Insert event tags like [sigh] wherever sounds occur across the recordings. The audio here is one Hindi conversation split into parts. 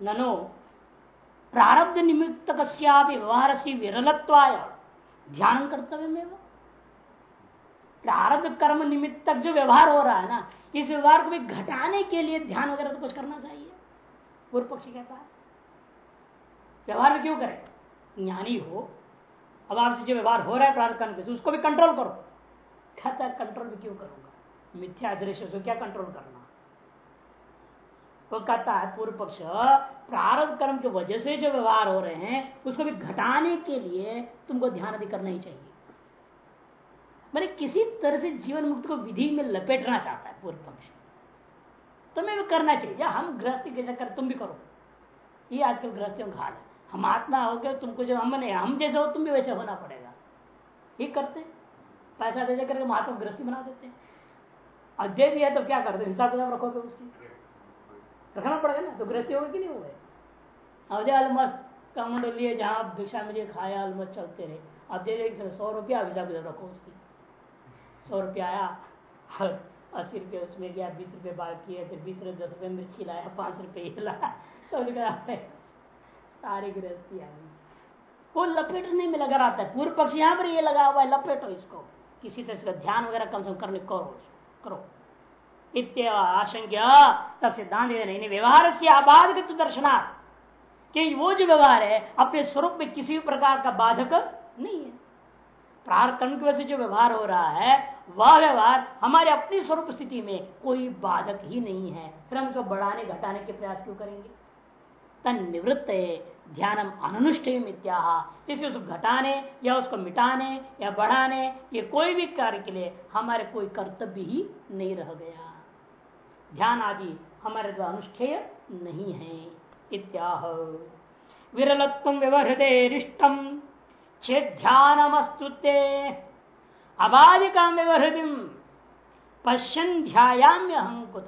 ननो प्रारब्ध निमित्त व्यवहार से विरलत्वाय ध्यान कर्तव्य में प्रारब्ध कर्म निमित्त जो व्यवहार हो रहा है ना इस व्यवहार को भी घटाने के लिए ध्यान वगैरह तो कुछ करना चाहिए पूर्व पक्षी कहता है व्यवहार में क्यों करें ज्ञानी हो अब आपसे जो व्यवहार हो रहा है प्रारब्ध कर्म के उसको भी कंट्रोल करो कहता कंट्रोल भी क्यों करूँगा मिथ्या दृश्य से क्या कंट्रोल करना तो कहता है, पूर्व पक्ष। प्रारब्ध कर्म की वजह से जो व्यवहार हो रहे हैं, उसको भी घटाने के लिए तुमको ध्यान अधिक करना ही चाहिए। मैंने किसी तरह से जीवन मुक्त को विधि में लपेटना चाहता है, पूर्व पक्ष। तुम्हें भी करना चाहिए। या हम गृहस्थी कैसे कर तुम भी करो। ये आजकल गृहस्थियों का हाल है। हम आत्मा हो गए, तुमको जो हम नहीं, हम जैसे हो, तुम भी वैसे होना पड़ेगा। ये करते पैसा दे करके महात्मा गृहस्थी बना देते हैं। और दे दिया तो क्या करते हिसाब किताब रखोगे उसकी। रखना पड़ेगा ना तो गृहस्थी होगी कि नहीं हो गए अब मस्त कमंड लिए, जहाँ भिक्षा मिली खाया अलमस्त चलते रहे। अब दे दे सौ रुपया हिसाब किताब रखो उसकी। सौ रुपया आया अस्सी रुपये उसमें गया, बीस रुपये बाकी है फिर बीस रुपये, दस रुपये मिर्ची लाया, पाँच रुपये ये लाया, सब निकल सारी गृहस्थी आ गई। वो लपेटने में लगा रहता है, पूर्व पक्ष यहाँ पर ये लगा हुआ है, लपेटो इसको। किसी तरह से ध्यान वगैरह कम से कम करने, करो करो। इत्य आशंक्य, तब सिद्धांत नहीं व्यवहार से आबाद दर्शनार्थ। कि वो जो व्यवहार है, अपने स्वरूप में किसी भी प्रकार का बाधक नहीं है। प्रार्थन की वजह से जो व्यवहार हो रहा है, वह व्यवहार हमारे अपनी स्वरूप स्थिति में कोई बाधक ही नहीं है। फिर हम उसको बढ़ाने, घटाने के प्रयास क्यों करेंगे? तन निवृत्त ध्यानम अनुष्ठेय इसे उसको घटाने, या उसको मिटाने, या बढ़ाने, ये कोई भी कार्य के लिए हमारे कोई कर्तव्य ही नहीं रह गया। ध्यान आदि हमारे द्वारा अनुष्ठेय नहीं है। इत्याह। विरलत्व व्यवहृदे रिष्टम चेध्यानमस्तुते अबाधिका व्यवहृदि पश्यन ध्यायाम्य हंकुत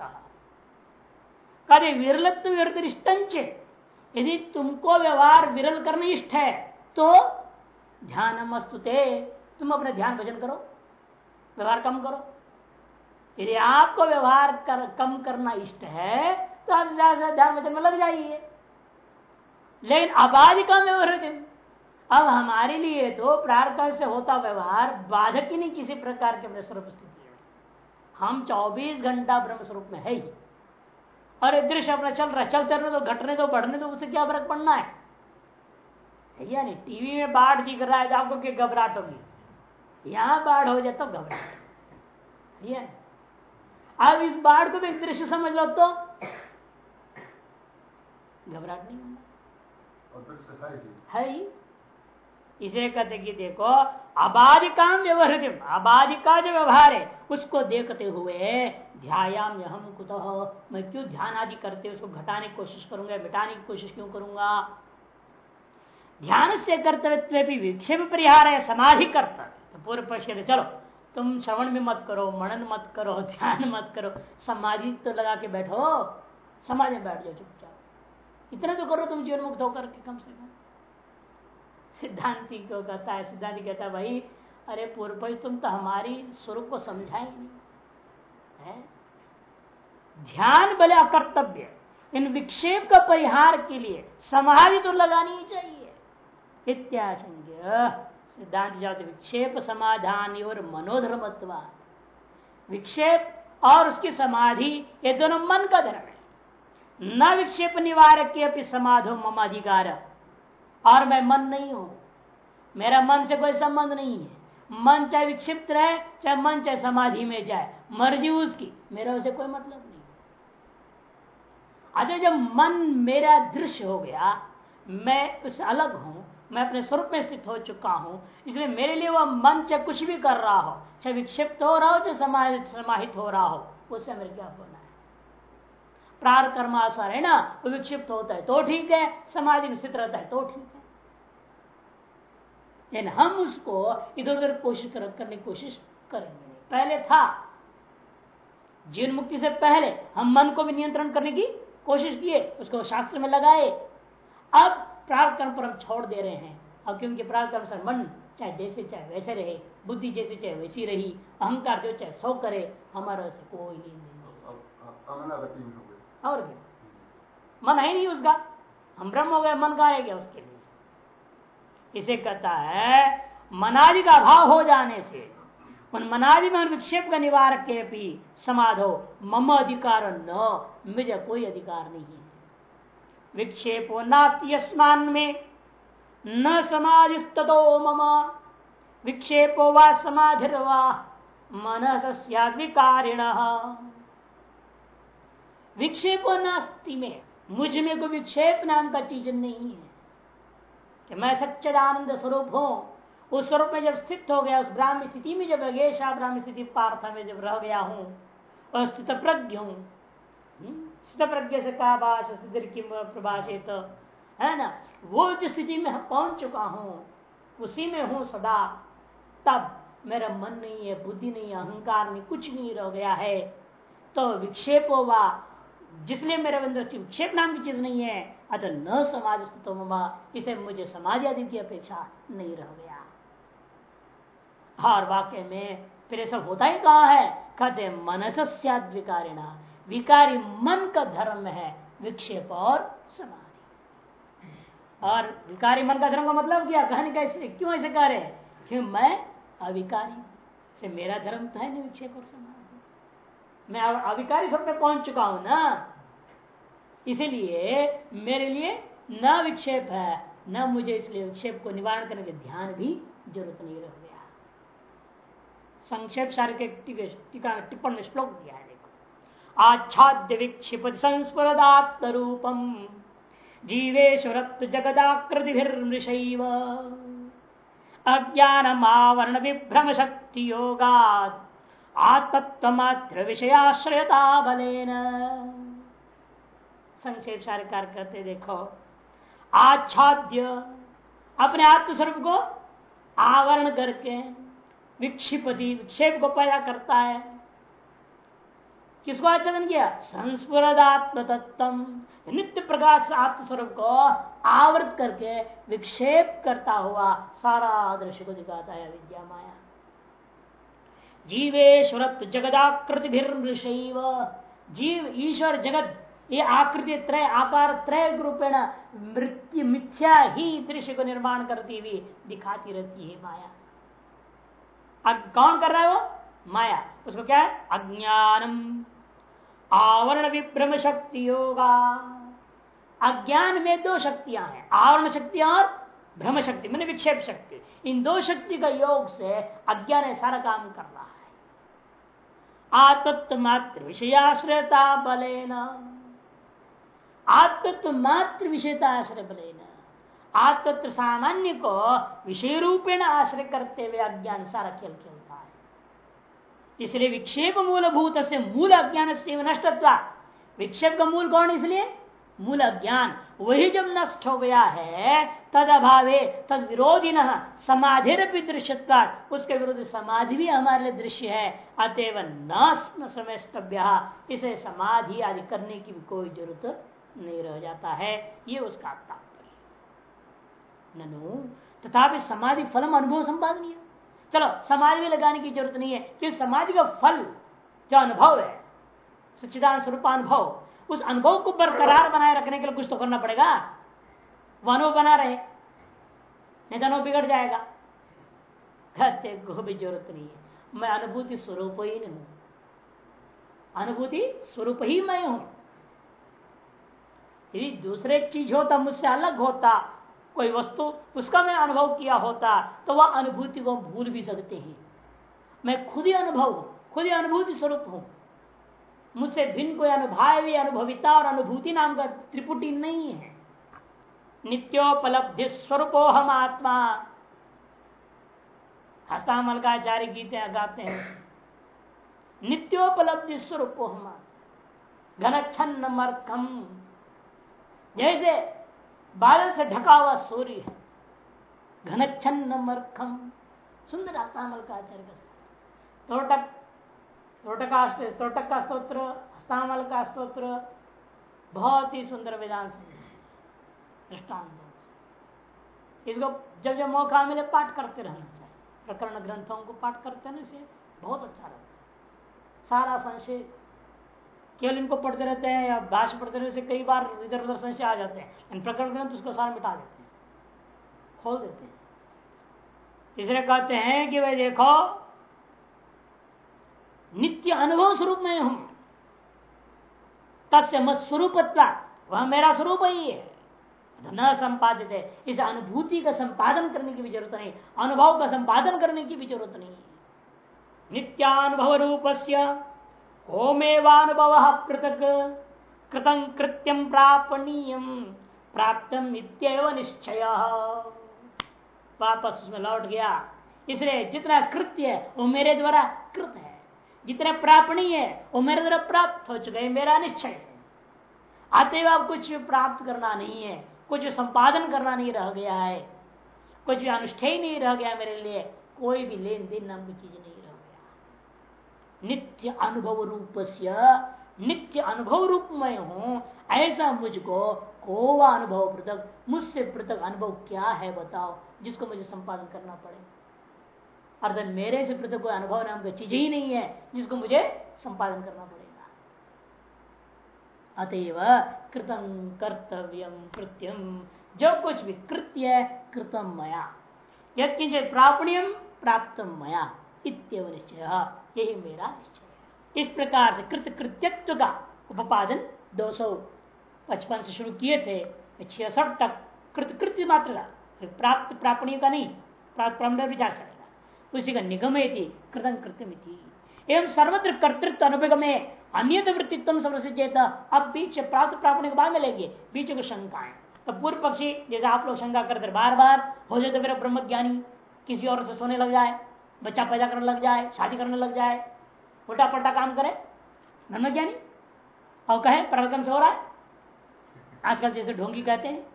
कभी विरलत्व व्यवहृत यदि तुमको व्यवहार विरल करना इष्ट है तो ध्यान मस्तुते तुम अपने ध्यान भजन करो, व्यवहार कम करो। यदि आपको व्यवहार कर, कम करना इष्ट है तो आप ज़्यादा ध्यान भजन में लग जाइए। लेकिन आबादिका व्यवहार अब हमारे लिए तो प्रार्थना से होता व्यवहार बाधक ही नहीं किसी प्रकार के स्वरूप स्थिति है। हम 24 घंटा ब्रह्म स्वरूप में है ही। और दृश्य अपना चल रहा चलते रहे तो घटने तो बढ़ने तो उससे क्या फ़र्क पड़ना है? या नहीं? टीवी में बाढ़ दिख रहा है तो आपको क्या घबराहट होगी? यहाँ बाढ़ हो जाए तो घबराहट। अब इस बाढ़ को भी दृश्य समझ लो तो घबराहट नहीं होना। है ही। इसे कहते कि देखो अबाधिकाम व्यवहार अबाधिका जो व्यवहार है उसको देखते हुए ध्यायाम हम कुत। मैं क्यों ध्यान आदि करते उसको घटाने की कोशिश करूँगा मिटाने की कोशिश क्यों करूँगा? ध्यान से कर्तव्य भी विक्षेप परिहार है समाधि कर्तव्य। तो पूर्व पक्ष कहते चलो तुम श्रवण भी मत करो, मनन मत करो, [laughs] ध्यान मत करो। समाधि तो लगा के बैठो। समाधि में बैठ जाओ चुपचाप। इतना तो करो तुम जीवन मुक्त होकर के कम से कम। सिद्धांति को कहता है, सिद्धांति कहता है, भाई, अरे पूर्व तुम तो हमारी स्वरूप को समझा ही नहीं। है? ध्यान भले अकर्तव्य। इन विक्षेप का परिहार के लिए समाधि तो लगानी ही चाहिए। इत्याशंक्य। सिद्धांत जाते विक्षेप समाधान और मनोधर्मत्व विक्षेप और उसकी समाधि, ये दोनों मन का धर्म है। न विक्षेप निवारक के अपनी समाधो मम अधिकार। और मैं मन नहीं हूँ। मेरा मन से कोई संबंध नहीं है। मन चाहे विक्षिप्त रहे, चाहे मन चाहे समाधि में जाए, मर्ज़ी उसकी, मेरा उसे कोई मतलब नहीं। अरे जब मन मेरा दृश्य हो गया, मैं उससे अलग हूँ मैं अपने स्वरूप में स्थित हो चुका हूँ इसलिए मेरे लिए वह मन चाहे कुछ भी कर रहा हो चाहे विक्षिप्त हो रहा हो चाहे समाहित हो रहा हो उससे मेरे क्या होना है? प्रार कर्मासर है ना वो विक्षिप्त होता है तो ठीक है समाधि में स्थित रहता है तो ठीक है। लेकिन हम उसको इधर उधर कोशिश कर, करने की कोशिश करेंगे पहले था जीवन मुक्ति से पहले हम मन को भी नियंत्रण करने की कोशिश किए उसको शास्त्र में लगाए। अब प्रार्थ कर्म पर हम छोड़ दे रहे हैं। और क्योंकि प्रार्थ कर्म से मन चाहे जैसे चाहे वैसे रहे बुद्धि जैसे चाहे वैसी रही अहंकार जो चाहे सौ करे हमारा से कोई नहीं। और क्या? मन है नहीं उसका। हम ब्रह्म हो गए मन का है क्या उसके लिए। इसे कहता है मनादि का अभाव हो जाने से उन मनादि में विक्षेप का निवारक के भी समाधो मम अधिकार न मुझे कोई अधिकार नहीं है। विक्षेपो नास्ती यस्मान में न समाधिस्तो मम। विक्षेपो व समाधिर्वा। मनस विक्षेपो नास्ति में। मुझमें कोई विक्षेप नाम का चीज़ नहीं है। कि मैं सच्चदानंद स्वरूप हूँ। उस स्वरूप में जब स्थित हो गया, उस ब्राह्म स्थिति में जब अगेशा ब्राह्म स्थिति पार्थ में जब रह गया हूँ, और स्थित प्रज्ञ हूँ। स्थित प्रज्ञ से कहा भाष सिद्ध प्रभाषित। है ना? वो जो स्थिति में पहुँच चुका हूँ, उसी में हूँ सदा। तब मेरा मन नहीं है, बुद्धि नहीं है, अहंकार नहीं, कुछ नहीं रह गया है। तो विक्षेप होगा। जिसलिए मेरे अंदर विक्षेप नाम की चीज़ नहीं है, अतः न समाज स्थित इसे मुझे समाज आदि की अपेक्षा नहीं रह गया। और वाक्य में फिर ऐसा होता ही कहा है? कहते मनस विकारी मन का धर्म है, विक्षेप और समाधि। और विकारी मन का धर्म का मतलब क्या? कहने कैसे क्यों ऐसे कह रहे क्यों मैं अविकारी से मेरा धर्म तो है नहीं विक्षेप और समाधि। मैं अविकारी सब में पहुँच चुका हूँ ना। इसीलिए मेरे लिए न विक्षेप है, न मुझे इसलिए विक्षेप को निवारण करने के ध्यान भी ज़रूरत नहीं रह गया। संक्षेप सार के टिप्पण में श्लोक दिया है। आच्छाद्य विक्षिप संस्फुरदात्म रूपम जीवेश्वर जगदाकृतिभिर्मृषैव। अज्ञान आवरण विभ्रम शक्ति योगा आत्मत्व मात्र विषयाश्रयता बलेन संक्षेप सारे कार्य करते देखो, आच्छाद्य अपने आत्मस्वरूप को आवरण करके विक्षिपति, विक्षेप को पैदा करता है। किसको आचरण किया? संस्फुरदात्म तत्व नित्य प्रकाश आत्मस्वरूप को आवृत करके विक्षेप करता हुआ सारा दृश्य को दिखाता है विद्या माया। जीवेश्वर जगदाकृति जीव, ईश्वर, जगत, ये आकृति त्रय आकार त्रय रूपेण मृत्यु, मिथ्या ही दृश्य को निर्माण करती हुई दिखाती रहती है माया। कौन कर रहा है वो? माया। उसको क्या है? अज्ञानम। आवरण विभ्रम शक्ति होगा अज्ञान में दो शक्तियाँ हैं, आवरण शक्ति और भ्रम शक्ति मैंने विक्षेप शक्ति। इन दो शक्ति का योग से अज्ञान सारा काम कर रहा है। आतत्व मात्र विषयाश्रयता बलेना। आतत्व मात्र विषयता आश्रय बलेना। आत्मत्र सामान्य को विषय रूपेण आश्रय करते हुए अज्ञान सारा खेल खेलता है इसलिए विक्षेप मूलभूत से मूल अज्ञान से नष्टत्व। विक्षेप का मूल कौन इसलिए? मूल अज्ञान। वही जब नष्ट हो गया है तद अभावे तद विरोधी न समाधि उसके विरुद्ध समाधि भी हमारे लिए दृश्य है। अतएव न समय इसे समाधि आदि करने की भी कोई ज़रूरत नहीं रह जाता है। ये उसका तात्पर्य। ननु तथा समाधि फलम अनुभव संपादनीय। चलो समाधि भी लगाने की ज़रूरत नहीं है, क्योंकि समाधि का फल जो अनुभव है सच्चिदान स्वरूप अनुभव, उस अनुभव को बरकरार बनाए रखने के लिए कुछ तो करना पड़ेगा। वो अनुभव बना रहे नहीं तो बिगड़ जाएगा। कहते को भी ज़रूरत नहीं है। मैं अनुभूति स्वरूप ही नहीं हूँ। अनुभूति स्वरूप ही मैं हूँ। यदि दूसरे चीज़ होता, मुझसे अलग होता कोई वस्तु उसका मैं अनुभव किया होता तो वह अनुभूति को भूल भी सकते हैं। मैं खुद ही अनुभव खुद ही अनुभूति स्वरूप हूँ। मुझसे भिन्न कोई अनुभवी, अनुभविता और अनुभूति नाम का त्रिपुटी नहीं है। नित्योपलब्धि स्वरूपो हम आत्मा। हस्तामलकाचार्य गीते गाते हैं। नित्योपलब्धि स्वरूपो हम आत्मा। घन छन्न मर्कम जैसे बादल से ढका हुआ सूर्य है घनच्छन्न मरखम सुंदर आस्तामल का आचार्य तोटक तोटक तोटक का स्त्रोत्र हस्तामल का स्त्रोत्र बहुत ही सुंदर वेदांत दृष्टांत इसको जब जब मौका मिले पाठ करते रहना चाहिए। प्रकरण ग्रंथों को पाठ करते रहने से बहुत अच्छा रहता है। सारा संशय केवल इनको पढ़ते रहते हैं या भाष पढ़ते रहते कई बार इधर उधर संशय आ जाते हैं। प्रकरण ग्रंथ उसको सारा मिटा देते हैं, खोल देते हैं। इसलिए कहते हैं कि भाई देखो, नित्य अनुभव स्वरूप में हूँ। तस्य मत स्वरूप वह मेरा स्वरूप ही है। न संपादित है इस अनुभूति का संपादन करने की भी ज़रूरत नहीं, अनुभव का संपादन करने की भी ज़रूरत नहीं। नित्यानुभव रूप से होमेवानुभव पृथक कृतम कृत्यम प्रापणीय। प्राप्त निश्चय। वापस उसमें लौट गया। इसलिए जितना कृत्य है वो मेरे द्वारा कृत है। जितना प्रापणीय है वो मेरे द्वारा प्राप्त हो चुके मेरा निश्चय अतएव अब कुछ प्राप्त करना नहीं है। कुछ संपादन करना नहीं रह गया है। कुछ भी अनुष्ठेय नहीं रह गया मेरे लिए। कोई भी लेन देन नाम की चीज़ नहीं नित्य अनुभव रूप नित्य अनुभव रूप में हूँ, ऐसा मुझको कोवा अनुभव पृथक, मुझसे पृथक अनुभव क्या है बताओ, जिसको मुझे संपादन करना पड़े। अर्थात मेरे से पृथक कोई अनुभव नाम की चीज़ ही नहीं है, जिसको मुझे संपादन करना पड़ेगा। अतएव कृतम कर्तव्यम कृत्यम जो कुछ भी कृत्य कृतम मया। यद प्रापणियम प्राप्त मया इतव निश्चय यही मेरा निश्चय इस प्रकार से कृत कृत्यत्व का उपादन दो सौ पचपन से शुरू किए थे छियासठ तक कृत कृत्य मात्र का प्राप्त प्रापणीय का नहीं, प्राप्त विचार चलेगा उसी का निगम थी कृतम कृत्यम एवं सर्वत्र कर्तृत्व अनुभव में अन्य वृत्तित्व समृत अब बीच प्राप्त प्राप्त के बाद में लेंगे, बीच को शंकाएँ। तो पूर्व पक्षी, जैसे आप लोग शंका करते बार बार हो जाए तो मेरा ब्रह्म किसी और से सोने लग जाए। बच्चा पैदा करने लग जाए शादी करने लग जाए उल्टा पलटा काम करे ब्रह्म ज्ञानी और कहे प्रकम से हो रहा है? आजकल जैसे ढोंगी कहते हैं।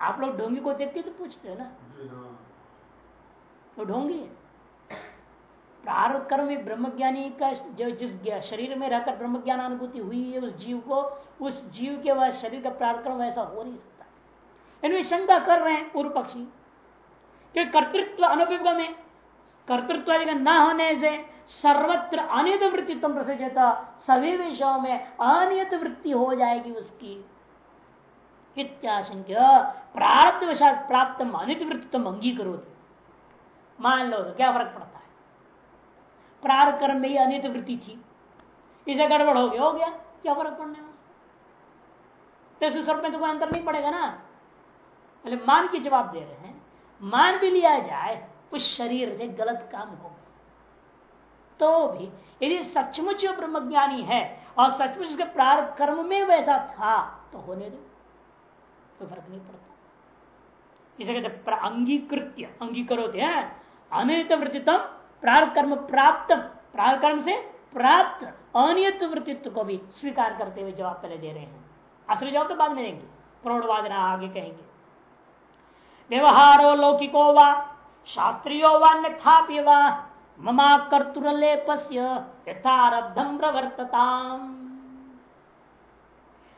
आप लोग ढोंगी को देखते तो पूछते हैं ना। तो ढोंगी है। प्रारब्ध कर्म में ब्रह्मज्ञानी का जो जिस शरीर में रहकर ब्रह्म ज्ञान अनुभूति हुई है उस जीव को उस जीव के वह शरीर का प्रारब्ध कर्म वैसा हो नहीं सकता। इनमें शंका कर रहे हैं पूर्व पक्षी कि कर्तृत्व अनुभव में कर्तृत्व न होने से सर्वत्र अनियत वृत्ति तुम प्रसिद्ध सभी विषयों में अनियत वृत्ति हो जाएगी उसकी। इत्याशंक्य प्रारब्ध वशात प्राप्त अनित वृत्ति तुम अंगीकरो मान लो तो क्या फ़र्क पड़ता है? प्रार कर्म में ही अनित वृत्ति थी। इसे गड़बड़ हो गया हो गया। क्या फ़र्क पड़ने तो में तो कोई अंतर नहीं पड़ेगा ना। पहले मान के जवाब दे रहे हैं। मान भी लिया जाए उस शरीर से गलत काम हो तो भी, यदि सचमुच ब्रह्मज्ञानी है और सचमुच उसके प्रारंभ कर्म में वैसा था तो होने दो। तो फ़र्क नहीं पड़ता। इसे कहते अंगीकृत्य अंगीकरोते हैं अनित वृत्तितम प्रार कर्म प्राप्त। प्रार कर्म से प्राप्त। अनियत वृत्तित्व को भी स्वीकार करते हुए जवाब पहले दे रहे हैं। असली जवाब तो बाद में देंगे। प्रौढ़वाद आगे कहेंगे। व्यवहारो लौकिको वा शास्त्रीयो वा वा ममा कर्तुरलेपस्य यथारब्धम प्रवर्तता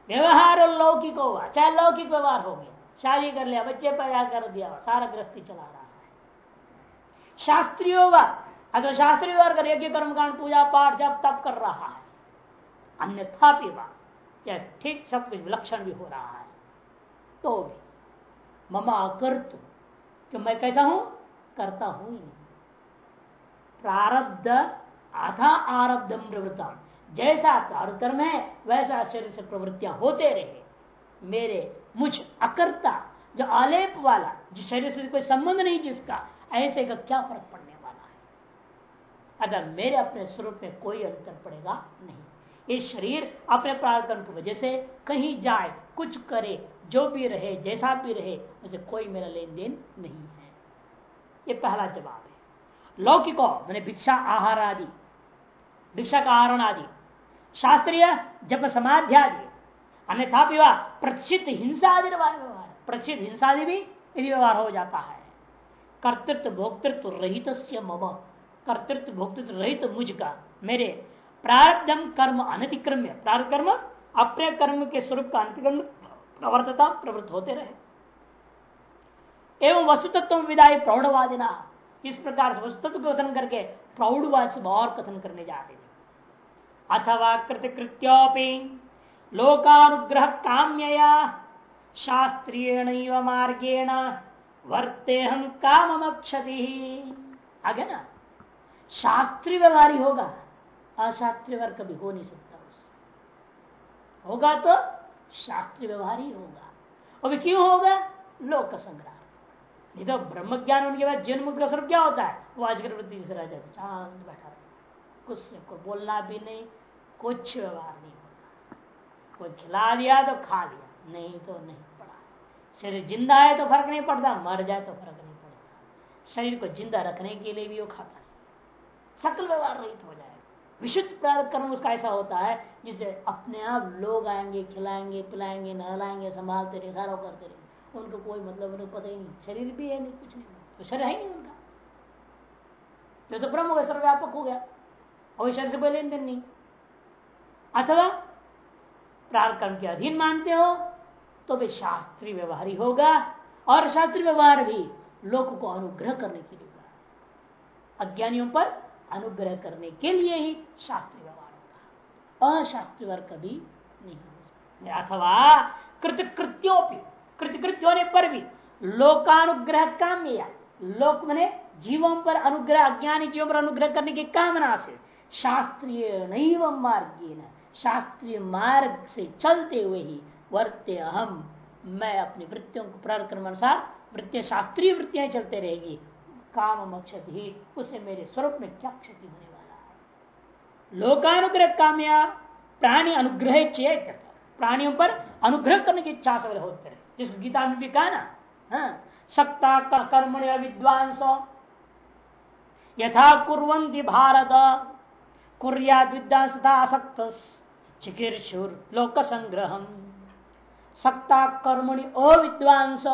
व्यवहार लौकिक वा चाहे लौकिक व्यवहार हो गया। शादी कर लिया बच्चे पैदा कर दिया सारा गृहस्थी चला रहा है। शास्त्रीय अगर शास्त्रीय वर्ग यज्ञ कर्म कांड पूजा पाठ जब तब कर रहा है अन्यथा भी या ठीक सब कुछ विलक्षण भी हो रहा है तो भी ममा कर्तु कि मैं कैसा हूँ? करता हूँ। ही नहीं प्रारब्ध आधा आरब्ध प्रवृत्ता जैसा प्रारब्ध कर्म है, वैसा शरीर से प्रवृत्तियाँ होते रहे। मेरे मुझ अकर्ता, जो आलेप वाला, जिस शरीर से कोई संबंध नहीं, जिसका, ऐसे का क्या फ़र्क पड़ने वाला है? अगर मेरे अपने स्वरूप में कोई अंतर पड़ेगा, नहीं। ये शरीर अपने प्रार्थना की वजह से कहीं जाए, कुछ करे, जो भी रहे, जैसा भी रहे, उसे कोई मेरा लेन देन नहीं है। ये पहला जवाब है। लौकिको मैंने भिक्षा, आहार आदि, भिक्षा का आहरण आदि। शास्त्रीय जब समाध्यादि अन्यथा विवाह प्रतिष्ठित हिंसा आदि व्यवहार प्रतिष्ठित हिंसा आदि भी यदि व्यवहार हो जाता है। कर्तृत्व भोक्तृत्व रहित मम। कर्तृत्व भोक्तृत्व रहित मुझ का मेरे प्रारब्धम कर्म अनतिक्रम्य। प्रारब्ध कर्म अपने कर्म के स्वरूप का अनतिक्रम प्रवर्तता प्रवृत्त होते रहे। एवं वस्तुतत्व विदाई प्रौढ़वादिना। इस प्रकार से वस्तुत्व कथन करके प्रौढ़वाद से और कथन करने जा रहे अथवा कृतकृत्योपि लोकानुग्रह काम्यया शास्त्रीय मार्गेण वर्ते हम काम क्षति आगे ना? शास्त्रीय व्यवहारी होगा अशास्त्रीय वर्ग कभी हो नहीं सकता उससे होगा तो शास्त्रीय व्यवहार ही होगा। अभी क्यों होगा? लोक संग्रह। नहीं तो ब्रह्म ज्ञान होने के बाद जीवन मुक्त का स्वरूप क्या होता है? वो अजगर वृत्ति से रह जाता शांत बैठा कुछ को बोलना भी नहीं, कुछ व्यवहार नहीं होता। कोई खिला दिया तो खा लिया, नहीं तो नहीं पड़ा। शरीर ज़िंदा है तो फ़र्क नहीं पड़ता, मर जाए तो फ़र्क नहीं पड़ता। शरीर को ज़िंदा रखने के लिए भी वो खाता है सकल व्यवहार रहित हो जाए। विशुद्ध प्रारंभ कर्म उसका ऐसा होता है जिसे अपने आप लोग आएँगे, खिलाएँगे, पिलाएँगे, नहलाएँगे, संभालते रहे सारा करते रहे। उनको कोई मतलब उन्हें पता ही नहीं। शरीर भी है नहीं, कुछ नहीं। तो शरीर है नहीं उनका। जो तो ब्रह्म हो सर्वव्यापक हो गया। और शरीर से कोई लेन देन नहीं। अथवा प्रारकर्म के अधीन मानते हो तो भी शास्त्रीय व्यवहार ही होगा, और शास्त्रीय व्यवहार भी लोग को अनुग्रह करने के लिए होगा। अज्ञानियों पर अनुग्रह करने के लिए ही शास्त्रीय व्यवहार होगा अशास्त्रीय व्यवहार कभी नहीं हो सकता अथवा कृतकृत्यों कृतकृत्य होने पर भी लोकानुग्रह काम लोक मने जीवों पर अनुग्रह, अज्ञानी जीवों पर अनुग्रह करने की कामना से शास्त्रीय नैव मार्ग शास्त्रीय मार्ग से चलते हुए ही वर्ते अहम। मैं अपनी वृत्तियों को प्रारक्रम अनुसार वृत्तियाँ, शास्त्रीय वृत्तियाँ चलते रहेगी। काम क्षति उसे मेरे स्वरूप में क्या क्षति होने वाला है? लोकानुग्रह कामया, प्राणी अनुग्रह चेत प्राणियों पर अनुग्रह करने की इच्छा से होते रहे जिसको गीता में भी कहा ना हाँ सक्ता कर्म विद्वांस यथा कुरंती भारत कुरिया विद्वांसता आसक्त, चिकीर्षुर लोक संग्रह सक्ता कर्मणि अविद्वांस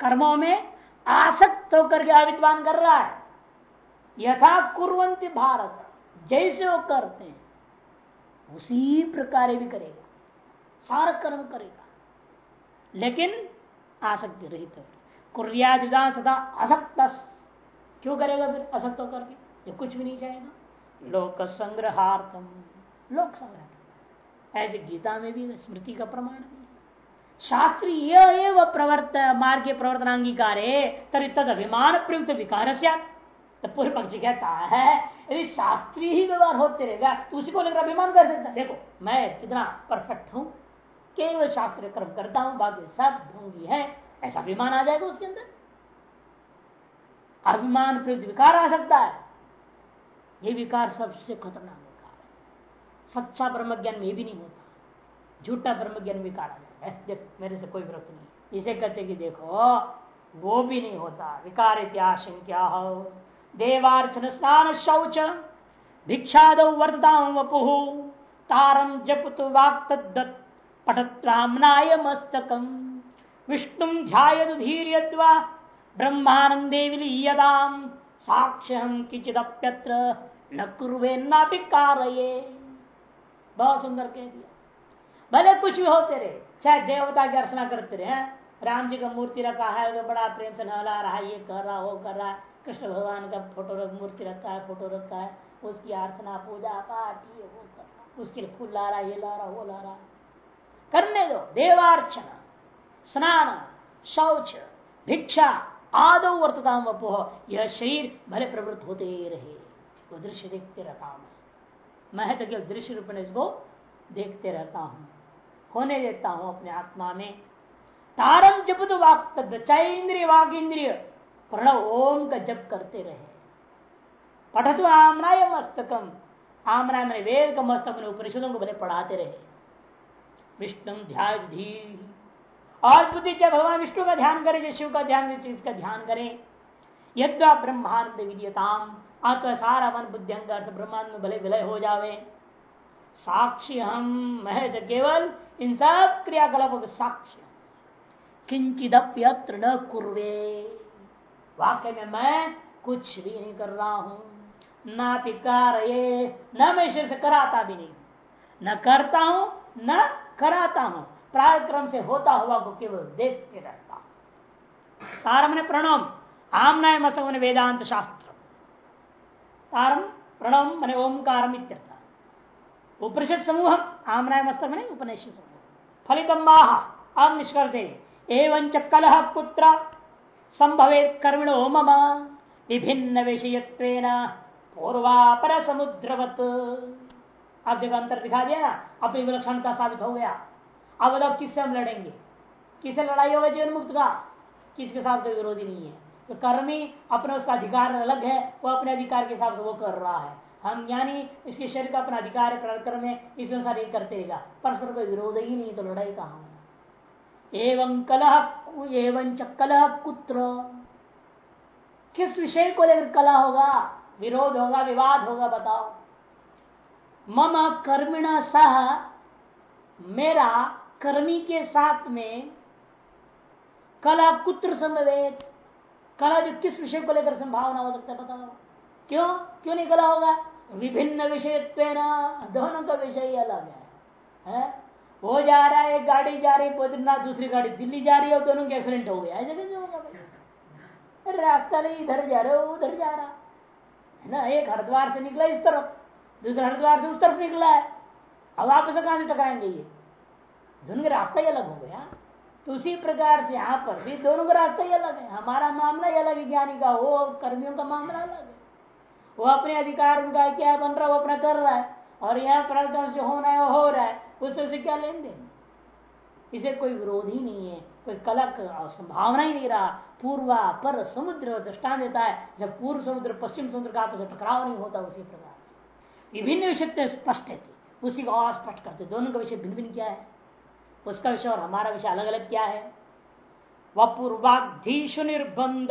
कर्मों में आसक्त होकर के अविद्वान कर रहा है। यथा कुरंती भारत, जैसे वो करते हैं, उसी प्रकार भी करेगा। सारा कर्म करेगा। लेकिन आसक्ति रहित कुर्यादिदान सदा असक्त क्यों करेगा फिर असक्त होकर के? ये कुछ भी नहीं चाहेगा। लोक संग्रहार्थम लोक संग्रह ऐसे गीता में भी स्मृति का प्रमाण भी शास्त्रीय एवं प्रवर्त, मार्ग प्रवर्तनांगीकार, तरी तद अभिमान प्रयुक्त विकार तो पूर्व पक्षी कहता है, यदि शास्त्रीय ही व्यवहार होते रहेगा तो उसी को लेकर अभिमान कर सकता देखो, मैं कितना परफेक्ट हूँ। केवल शास्त्र कर्म करता हूँ, बाकी सब ढोंगी है। ऐसा अभिमान आ जाएगा उसके अंदर। अभिमान प्रयुक्त विकार आ सकता है। ये विकार सबसे खतरनाक विकार है। सच्चा ब्रह्म ज्ञान में भी नहीं होता। झूठा ब्रह्म ज्ञान विकार आ जाएगा देख, मेरे से कोई विरोध नहीं इसे कहते कि देखो, वो भी नहीं होता। विकार इत्याशंक्या हो देवार्चन स्नान शौच, भिक्षाद वर्तता वपुह तारम जप तो वाक्त पठत्रामनाय मस्तकम। विष्णु ध्यायत धीर्यवा ब्रह्मानंदे विलीयताम साक्ष्यम किचिदप्यत्र न कुर्वे नापि बहुत सुंदर कह दिया। भले कुछ भी होते रहे चाहे देवता की अर्चना करते रहे राम जी का मूर्ति रखा है तो बड़ा प्रेम से नहला रहा है, ये कर रहा, वो कर रहा है। कृष्ण भगवान का फ़ोटो रख, मूर्ति रखा है, फ़ोटो रखा है, उसकी अर्चना पूजा पाठ ये वो कर उसके फूल ला रहा है, ये ला रहा, वो ला रहा करने दो, देवार्चना, स्नान, शौच, भिक्षा, आदो वर्तता वपुह यह शरीर भले प्रवृत्त होते रहे। वो दृश्य देखते रहता हूँ। मैं तो केवल दृश्य रूप में इसको देखते रहता हूँ। होने देता हूँ अपने आत्मा में। तारम जप तो वाक इंद्रिय वाक इंद्रिय प्रणव ओम का जप करते रहे। पठत आमनाय मस्तकम आमनाय मैंने वेद का मस्तक में उपनिषदों को भले पढ़ाते रहे। विष्णु धीर और बुद्धि चाहे भगवान विष्णु का ध्यान करें, जैसे शिव का ध्यान इसका ध्यान करें। यद्वा ब्रह्मांड विद्यताम अतः सारा मन, बुद्धि अंगार से ब्रह्मांड में भले विलय हो जावे। साक्षी हम महज केवल इन सब क्रियाकलापों के साक्षी किंचिदप्यत्र न कुर्वे। वाक्य में मैं कुछ भी नहीं कर रहा हूँ। ना पिकार ये न मैं से कराता भी नहीं। न करता हूँ, न कराता हूँ। प्राक्रम से होता हुआ को केवल देखते रहता तारम ने प्रणम आमनाय मस्तक मैंने वेदांत शास्त्र। तारम प्रणम मैंने ओंकार उपनिषद समूह आमनाय मस्तक में नहीं उपनिषद समूह फलित माह अब निष्कर्ष। दे एवं कलह पुत्र, संभवे कर्मिणो मम। विभिन्न विषय पूर्वापर समुद्रवत अब देखो अंतर दिखा दिया अपनी विलक्षणता साबित हो गया। अब बताओ, किससे हम लड़ेंगे? किससे लड़ाई होगा जीवन मुक्त का? किसके साथ कोई विरोधी नहीं है? तो कर्मी अपना उसका अधिकार अलग है, वो अपने अधिकार के हिसाब से वो कर रहा है। हम ज्ञानी, इसके शरीर का अपना अधिकार है कर्म में इस अनुसार ये करते रहेगा। परस्पर कोई विरोध ही नहीं तो लड़ाई कहा एवं कलह एवं कलह कुत्र। किस विषय को लेकर कला होगा? विरोध होगा, विवाद होगा, बताओ। मम कर्मिण सह मेरा कर्मी के साथ में कला कुत्र संभवेद कला जो किस विषय को लेकर संभावना हो सकता है बताओ। क्यों? क्यों नहीं कला होगा? विभिन्न विषय दोनों का विषय अलग है, है? वो जा रहा है एक गाड़ी जा रही बद्रीनाथ दूसरी गाड़ी दिल्ली जा रही है दोनों के एक्सीडेंट हो गया। ऐसे कैसे होगा रास्ता नहीं इधर जा रहे हो उधर जा रहा। है ना? एक हरिद्वार से निकला इस तरफ़। दूसरा हरिद्वार से उस तरफ़ निकला है। अब आप से कहाँ से टकराएँगे ये? दोनों का रास्ता ही अलग हो गया। तो उसी प्रकार से यहाँ पर भी दोनों का रास्ता ही अलग है। हमारा मामला ही अलग है, ज्ञानी का। वो कर्मियों का मामला अलग है। वो अपने अधिकार उनका क्या बन रहा है, वो अपना कर रहा है। और यहाँ प्रार्थना से होना है, वो हो रहा है। उससे उसे क्या लेन देन इसे कोई विरोध ही नहीं है, कोई कलक और संभावना ही नहीं रहा। पूर्वा पर समुद्र दृष्टान देता है। जब पूर्व समुद्र, पश्चिम समुद्र का आपस टकराव नहीं होता, उसी प्रकार। विभिन्न विषय स्पष्ट है। उसी को और स्पष्ट करते दोनों का विषय भिन्न भिन्न क्या है? उसका विषय और हमारा विषय अलग अलग क्या है? वह पूर्वाधीशु निर्बंध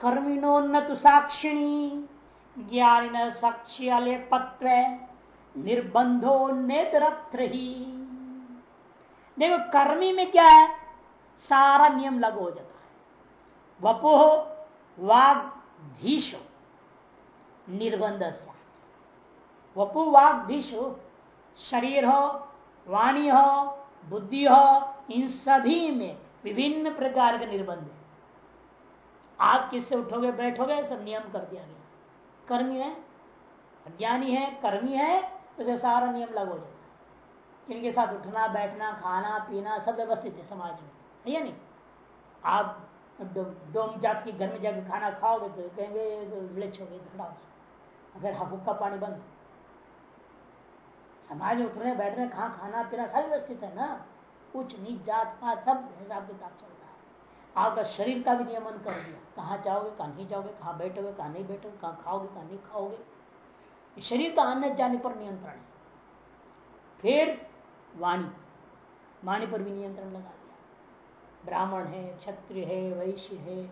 कर्मिणोन्नत साक्षिणी। ज्ञान साक्षी अले पत्र निर्बंधो नेत्र ही देखो, कर्मी में क्या है? सारा नियम लागू हो जाता है। वपो वागधीशो निर्बंध वपु वागधीशो शरीर हो, वाणी हो, बुद्धि हो, इन सभी में विभिन्न प्रकार के निर्बंध है। आप किससे उठोगे, बैठोगे, सब नियम कर दिया गया। कर्मी है, अज्ञानी है, कर्मी है, उसे सारा नियम लागू हो जाता है। इनके साथ उठना, बैठना, खाना, पीना, सब व्यवस्थित है समाज में। है या नहीं? आप डोम जात की घर में जाकर खाना खाओगे तो कहेंगे तो विलच हो गए अगर हाँ हुक्का पानी बंद समाज में उठने बैठने कहा खाना पीना सब व्यवस्थित है ना? उच्च नीच जात पात सब हिसाब किताब चलता है। आपका शरीर का भी नियमन कर दिया। कहाँ जाओगे, कहाँ नहीं जाओगे, कहाँ बैठोगे, कहाँ नहीं बैठोगे, कहाँ खाओगे, कहाँ नहीं खाओगे? शरीर का आने जाने पर नियंत्रण है। फिर वाणी। वाणी पर भी नियंत्रण लगा दिया। ब्राह्मण है, क्षत्रिय है, वैश्य है।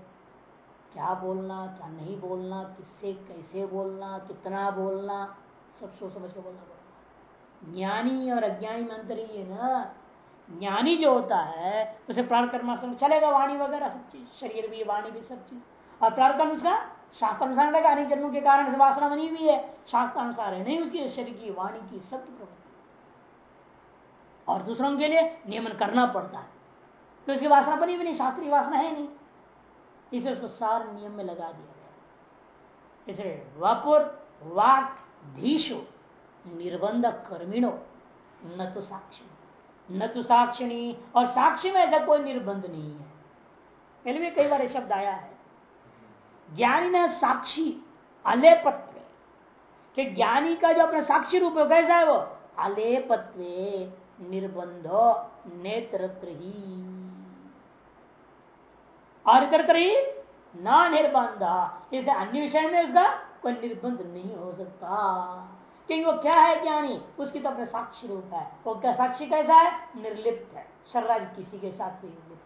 क्या बोलना, क्या नहीं बोलना, किससे कैसे बोलना, कितना बोलना, सब सोच समझ के बोलना पड़ेगा। ज्ञानी और अज्ञानी में अंतर ही है ना? ज्ञानी जो होता है उसे प्राण कर्माश्रम चलेगा, वाणी वगैरह सब चीज़, शरीर भी, वाणी भी सब चीज़। और प्राण कर्म उसका शास्त्र अनुसार रहेगा अनेक जन्मों के कारण से वासना बनी हुई है। शास्त्र अनुसार है, नहीं, उसकी शरीर की, वाणी की सब प्रवृत्ति। और दूसरों के लिए नियमन करना पड़ता है। तो उसकी वासना बनी भी नहीं, शास्त्रीय वासना है नहीं। इसे उसको सार नियम में लगा दिया गया। इसलिए वपुर वाक, धीशो निर्बंध कर्मिणो न तो साक्षी। न तो साक्षिणी, और साक्षी में ऐसा कोई निर्बंध नहीं है। पहले भी कई बार शब्द आया है। ज्ञानी न साक्षी अलेपत्व कि ज्ञानी का जो अपना साक्षी रूप है कैसा है वो? अलेपत्व निर्बंध नेत्र और ही न निर्बंध इसे अन्य विषय में उसका कोई निर्बंध नहीं हो सकता। क्योंकि वो क्या है ज्ञानी? उसकी तो अपने साक्षी रूप है। वो क्या साक्षी कैसा है? निर्लिप्त है। शर्राज किसी के साथ कोई निर्लिप्त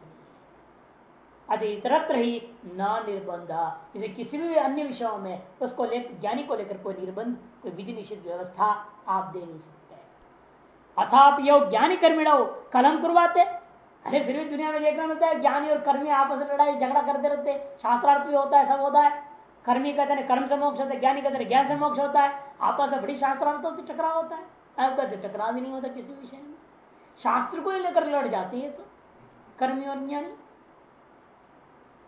नहीं है। इतरत्र ही न निर्बंध। इसे किसी भी अन्य विषयों में उसको लेकर, ज्ञानी को लेकर कोई निर्बंध, कोई विधि निषेध व्यवस्था आप दे नहीं सकते। अथाप यो ज्ञानी कर्मी कलम करवाते। अरे फिर भी दुनिया में देखना मिलता है, ज्ञानी और कर्मी आपस में लड़ाई, झगड़ा करते रहते शास्त्रार्थ भी होता है, सब होता है। कर्मी कहते हैं, कर्म से मोक्ष होता है, ज्ञानी कहते हैं, ज्ञान से मोक्ष होता है। आपस में बड़ी शास्त्रार्थ तो टकराव होता है। अब कहते टकराव भी नहीं होता किसी विषय में। शास्त्र को ही लेकर लड़ जाती है तो कर्मी और ज्ञानी।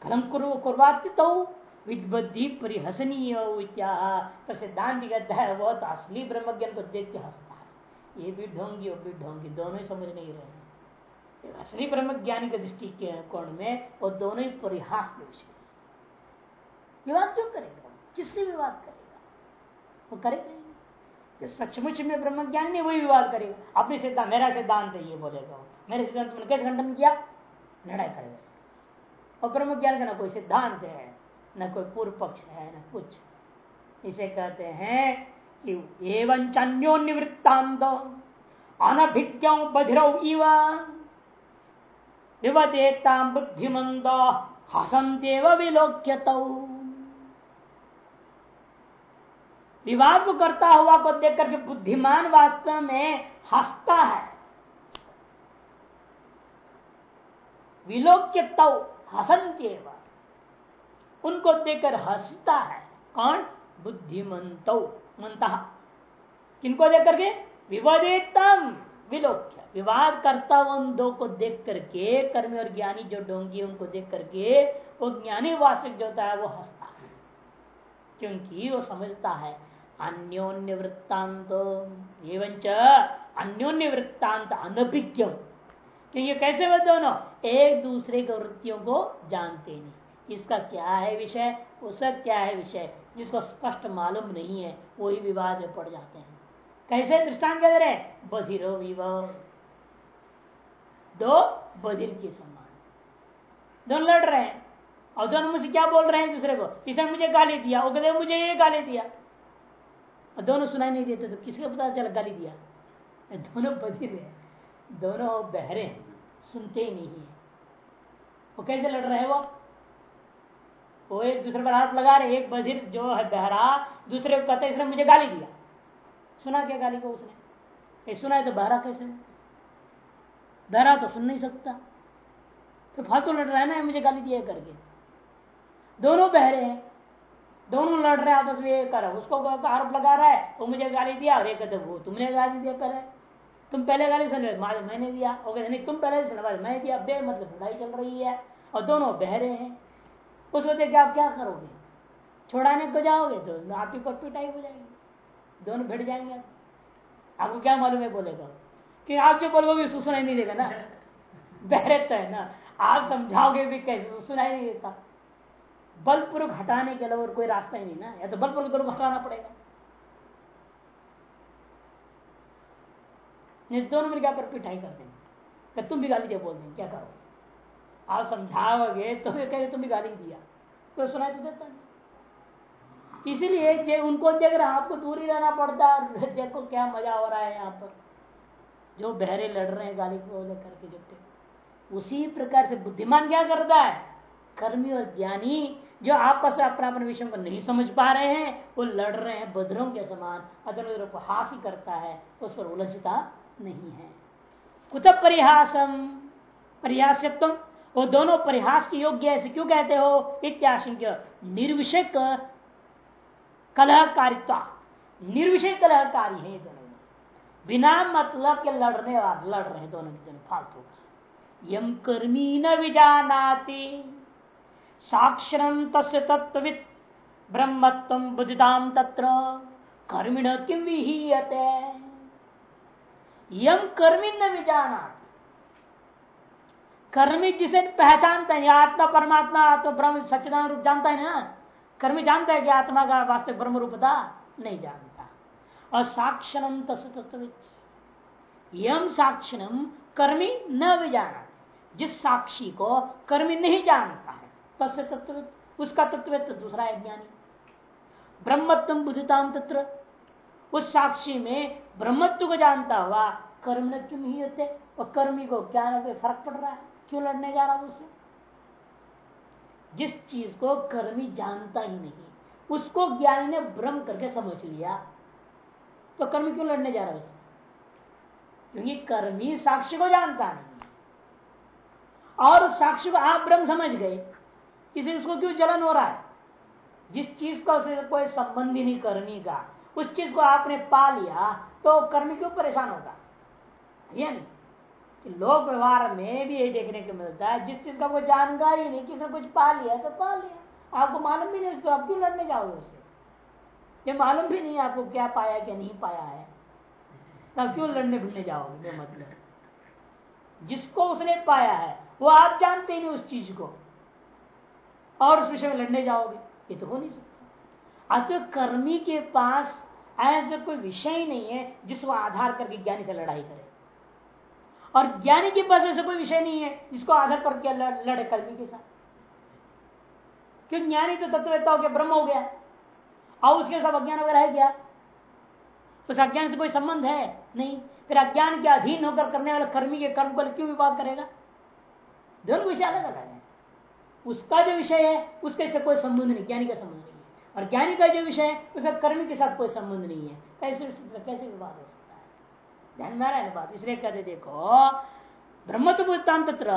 कर्म कुर्वाते तो विद्वद्दी परिहसनीय तो सिद्धांत कहता है वो तो असली ब्रह्मज्ञान को देख के हंसता है। ये भी ढोंगी वो भी ढोंगी, दोनों ही समझ नहीं रहे। असली ब्रह्म ज्ञानी के दृष्टि के कोण में वो दोनों ही परिहास के विषय विवाद क्यों करेगा? किससे विवाद करेगा? वो करेगा जो सचमुच में ब्रह्म ज्ञान नहीं, वही विवाद करेगा। अपने सिद्धांत, मेरा सिद्धांत है, ये बोलेगा मेरे सिद्धांत तुमने कैसे खंडन किया? लड़ाई करेगा और ब्रह्म ज्ञान का ना कोई सिद्धांत है, न कोई पूर्व पक्ष है, न कुछ। इसे कहते हैं कि एवं चन्योन्निवृत्तांत अनभिज्ञ बधिरौ इव। विवदेताम बुद्धिमंद हसंतेव विलोक्यत। विवाद को करता हुआ को देख करके बुद्धिमान वास्तव में हंसता है, विलोक्य तव हसंत्यव उनको देखकर हंसता है। कौन? बुद्धिमंत। मनता किनको देख करके विवादेतम विलोक्य। विवाद करता हुआ उन दो को देख करके कर्मी और ज्ञानी जो डोंगी, उनको देख करके वो ज्ञानी वास्तविक जो होता है, वो हंसता है। क्योंकि वो समझता है अन्योन्य वृत्तांत एवं अन्योन्य वृत्तांत अनभिज्ञ क्योंकि कैसे वे दोनों? एक दूसरे के वृत्तियों को जानते नहीं। इसका क्या है विषय? उसका क्या है विषय? जिसको स्पष्ट मालूम नहीं है, वही विवाद में पड़ जाते हैं। कैसे दृष्टांत कह रहे बधिरो दो बधिर के समान। दोनों लड़ रहे हैं। और दोनों मुझसे क्या बोल रहे हैं दूसरे को? इसने मुझे गाली दिया। वो कहते मुझे ये गाली दिया। दोनों सुनाई नहीं देते तो किसके पता चला गाली दिया? दोनों बधिर है दोनों बहरे हैं सुनते ही नहीं है। वो कैसे लड़ रहे वो? वो एक दूसरे पर हाथ लगा रहे, एक बधिर जो है बहरा, दूसरे को कहते इसने मुझे गाली दिया। सुना क्या गाली को उसने? ये सुना है तो बहरा कैसे? बहरा तो सुन नहीं सकता। तो फालतू लड़ रहा है ना मुझे गाली दिया करके। दोनों बहरे हैं। दोनों लड़ रहे आपस में कर उसको आरोप लगा रहा है वो मुझे गाली दिया, और ये कहते वो तुमने गाली दिया पहले तुम पहले गाली सुन रहे मैंने दिया। वो कहते नहीं, तुम पहले सुना मैं दिया बे मतलब लड़ाई चल रही है। और दोनों बहरे हैं। उसको देख आप क्या करोगे? छोड़ाने को जाओगे तो आपकी पर पिटाई हो जाएगी। दोनों भिड़ जाएँगे आपको क्या मालूम है बोलेगा कि आप जो बोलोगे सुनाई नहीं देगा ना? [laughs] बहरे तो है ना। आप समझाओगे भी कैसे? तो सुनाई नहीं देता। बलपूर्वक हटाने के अलावा कोई रास्ता ही नहीं ना। या तो बलपूर्वक दोनों को हटाना पड़ेगा। नहीं, दोनों मिल पर पिटाई कर देंगे। तुम भी गाली दे बोल देंगे? क्या करो आप समझाओगे तो कहेंगे तुम भी गाली दिया। कोई सुनाई तो देता नहीं। इसीलिए उनको देख रहे आपको दूर ही रहना पड़ता है। [laughs] देखो क्या मज़ा हो रहा है यहाँ पर। जो बहरे लड़ रहे हैं गाली को लेकर के जब उसी प्रकार से बुद्धिमान क्या करता है? कर्मी और ज्ञानी जो आपस में अपना अपने विषय को नहीं समझ पा रहे हैं, वो लड़ रहे हैं बद्रों के समान। अदर उधर उपहास ही करता है उस पर उलझता नहीं है। कुत परिहासम? परिहास्यत्व वो दोनों परिहास के योग्य ऐसे क्यों कहते हो? इत्याशंक्य। निर्विषय कलहकारिता। निर्विषय कलहकारी है दोनों। बिना मतलब के लड़ने वाले, लड़ रहे दोनों के दोनों फालतू का। यम कर्मी न विजानाती। साक्षरम तस्य तत्वित ब्रह्मत्व बुद्धिताम तत्र। कर्मिण किम विहीयते? यम कर्मी न विजाना कर्मी जिसे पहचानता है आत्मा परमात्मा आत्मा ब्रह्म सच्चिदान रूप जानता है ना? कर्मी जानता है कि आत्मा का वास्तविक ब्रह्म रूप था नहीं जानता। और साक्षरम तत्व यम साक्षरम कर्मी न भी जाना जिस साक्षी को कर्मी नहीं जानता है तस्य तत्व उसका तत्व तो दूसरा है ज्ञानी। ब्रह्मत्व बुद्धिताम तत्व उस साक्षी में ब्रह्मत्व को जानता हुआ कर्म न क्यों नहीं होते, और कर्मी को क्या ना फ़र्क पड़ रहा है, क्यों लड़ने जा रहा उससे जिस चीज़ को कर्मी जानता ही नहीं, उसको ज्ञानी ने भ्रम करके समझ लिया तो कर्मी क्यों लड़ने जा रहा है क्योंकि कर्मी साक्षी को जानता नहीं और साक्षी को आप ब्रह्म समझ गए इसलिए उसको क्यों जलन हो रहा है? जिस चीज़ का उसे कोई संबंध ही नहीं करने का, उस चीज़ को आपने पा लिया तो कर्मी क्यों परेशान होगा? नहीं कि लोक व्यवहार में भी यही देखने को मिलता है, जिस चीज़ का कोई जानकारी नहीं, किसी ने कुछ पा लिया तो पा लिया। आपको मालूम भी नहीं तो आप क्यों लड़ने जाओगे उससे? ये मालूम भी नहीं आपको क्या पाया क्या नहीं पाया है। तब क्यों लड़ने भिड़ने जाओगे? मतलब। जिसको उसने पाया है, वो आप जानते ही नहीं उस चीज़ को। और उस विषय में लड़ने जाओगे? ये तो हो नहीं सकता। अतः कर्मी के पास ऐसा कोई विषय ही नहीं है जिसको आधार करके ज्ञानी से लड़ाई करे। और ज्ञानी के पास ऐसा कोई विषय नहीं है जिसको आधार पर क्या लड़े कर्मी के साथ। क्यों? ज्ञानी तो तत्वता हो गया, ब्रह्म हो गया। और उसके साथ अज्ञान वगैरह है क्या? उस अज्ञान से कोई संबंध है? नहीं। फिर अज्ञान के अधीन होकर करने वाले कर्मी के कर्म को क्यों विवाद करेगा? दोनों विषय अलग अलग है। उसका जो विषय है, उसके से कोई संबंध नहीं, ज्ञानी का संबंध नहीं है। और ज्ञानी का जो विषय है, उसका कर्मी के साथ कोई संबंध नहीं है। कैसे कैसे विवाद हो सकता है? ध्यान में आ है बात? इसलिए कहते, देखो, ब्रह्मत्व बोलता तत्र,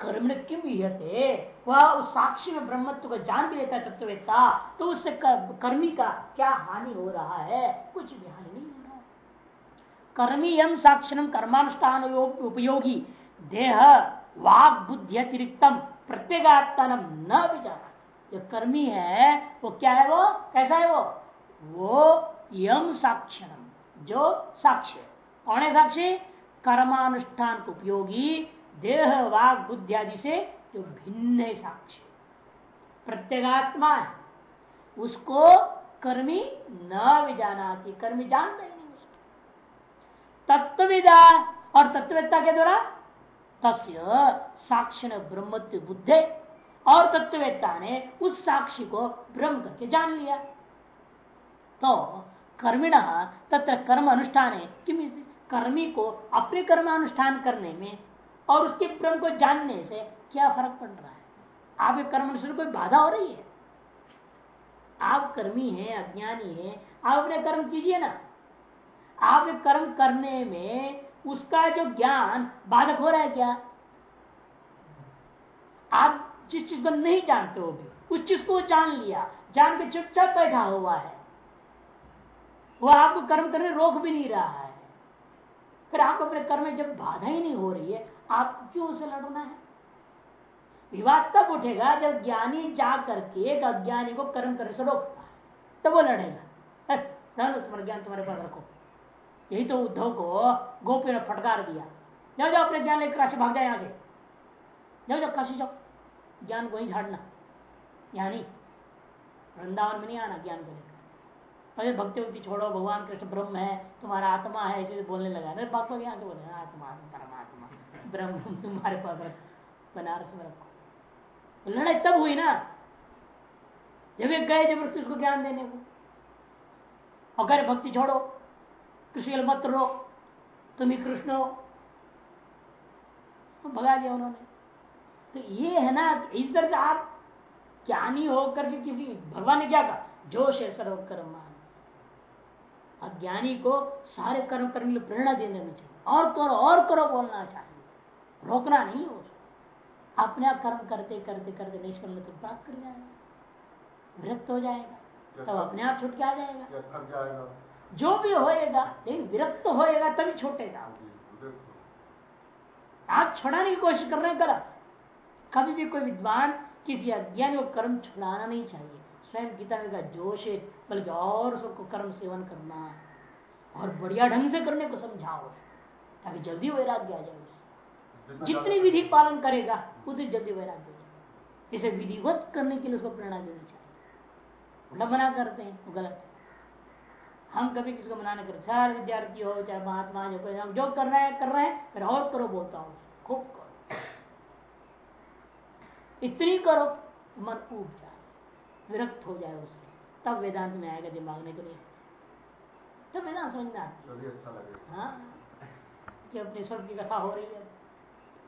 कर्मणित क्यों विहते वह उस साक्षी में ब्रह्मत्व को जान भी लेता है तत्ववेत्ता तो उससे कर्मी का क्या हानि हो रहा है? कुछ भी हानि नहीं हो रहा है। कर्मी यम साक्षरम कर्मानुष्ठान उपयोगी। देह वाग बुद्धि अतिरिक्तम प्रत्येगात्म न विचार जो कर्मी है, वो क्या है वो? कैसा है वो? वो यम साक्षरम जो साक्ष्य कौन है साक्षी? कर्मानुष्ठान उपयोगी, देह, वाग, बुद्धि आदि से जो भिन्न है साक्ष्य प्रत्येगात्मा है। उसको कर्मी न भी जाना कर्मी जानता ही नहीं उसको। तत्विदा और तत्ववेत्ता के द्वारा तस्य साक्षण ब्रह्मत्व बुद्धे और तत्ववेत्ता ने उस साक्षी को ब्रह्म करके जान लिया। तो कर्मिण तत्र कर्म अनुष्ठान है किम कर्मी को अपने कर्मानुष्ठान करने में और उसके ब्रह्म को जानने से क्या फ़र्क पड़ रहा है? आपके कर्म अनुष्ठान कोई बाधा हो रही है? आप कर्मी हैं, अज्ञानी हैं, आप अपने कर्म कीजिए ना। आप कर्म करने में उसका जो ज्ञान बाधक हो रहा है क्या? आप जिस चीज़ को नहीं जानते हो भी उस चीज़ को जान लिया, जान के चुपचाप बैठा हुआ है। वो आपको कर्म करने रोक भी नहीं रहा है। फिर आपको अपने कर्म में जब बाधा ही नहीं हो रही है आपको क्यों उसे लड़ना है? विवाद तब उठेगा जब ज्ञानी जा करके एक अज्ञानी को कर्म करने से रोकता है। तब वो लड़ेगा। तुम्हारा ज्ञान तुम्हारे पास रखो। यही तो उद्धव को गोपी ने फटकार दिया। जाओ जाओ, अपने ज्ञान लेकर भाग जाए यहाँ से। जाओ जाओ, काशी जाओ। ज्ञान को ही झाड़ना। ज्ञानी वृंदावन में नहीं आना ज्ञान को लेकर। अरे भक्ति भक्ति छोड़ो, भगवान कृष्ण ब्रह्म है, तुम्हारा आत्मा है, इसे बोलने लगा। अरे, बात यहाँ से बोले, आत्मा, परमात्मा, ब्रह्म, तुम्हारे पास बनारस में रखो। तो लड़ाई तब हुई ना, जब एक गए ज़बरदस्ती उसको ज्ञान देने को। कह भक्ति छोड़ो। कृष्ण मत रो तुम ही कृष्ण हो। तो भगा दिया उन्होंने। तो ये है ना इस तरह से आप ज्ञानी होकर के किसी भगवान ने क्या कहा? जोश है सर्व कर्म अज्ञानी को सारे कर्म करने के लिए प्रेरणा देने चाहिए। और करो और करो बोलना चाहिए। रोकना नहीं हो सकता। अपने आप कर्म करते करते करते निष्कर्ण तो प्राप्त कर जाएगा। विरक्त हो जाएगा। तब अपने आप छूट के आ जाएगा। जो भी होएगा लेकिन विरक्त तो होएगा तभी छोटेगा आप छुड़ाने की कोशिश कर रहे हैं गलत। कभी भी कोई विद्वान किसी अज्ञानी को कर्म छुड़ाना नहीं चाहिए। स्वयं गीता में का जोश है बल्कि और सबको कर्म सेवन करना और बढ़िया ढंग से करने को समझाओ ताकि जल्दी वैराग्य आ जाए जितनी विधि पालन करेगा उतनी जल्दी वैराग्य हो जाए इसे विधिवत करने के लिए उसको प्रेरणा देनी चाहिए। मना करते हैं वो गलत हम कभी किसी को मना नहीं करते। सारे विद्यार्थी हो चाहे महात्मा जो कोई हम जो कर रहे हैं कर रहे हैं फिर और करो बोलता हूँ। खूब करो। इतनी करो तो मन उब जाए विरक्त हो जाए उससे। तब वेदांत में आएगा दिमाग तो नहीं। तब वेदांत समझ में आती अच्छा हाँ कि अपने स्वर्ग की कथा हो रही है।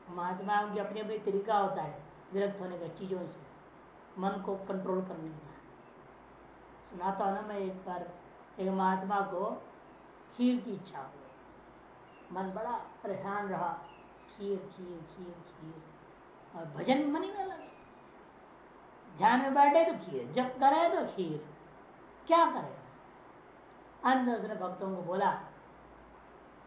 महात्मा की अपनी अपनी तरीका होता है विरक्त होने का चीज़ों से। मन को कंट्रोल करने का। सुनाता हूँ ना मैं एक बार। एक महात्मा को खीर की इच्छा हो मन बड़ा परेशान रहा। खीर खीर खीर खीर। और भजन मन ही न लगा। ध्यान में बैठे तो खीर। जब करे तो खीर। क्या करे? अंत उसने भक्तों को बोला